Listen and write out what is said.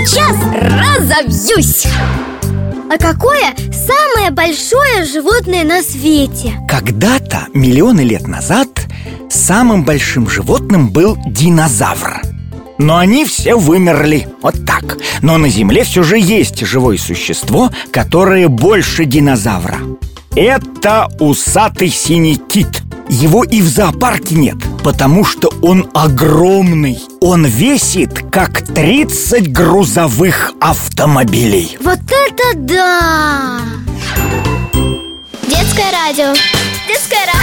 разобьюсь А какое самое большое животное на свете? Когда-то, миллионы лет назад, самым большим животным был динозавр. Но они все вымерли, вот так. Но на Земле все же есть живое существо, которое больше динозавра. Это усатый синий кит. Его и в зоопарке нет, потому что он огромный Он весит, как 30 грузовых автомобилей Вот это да! Детское радио Детское радио?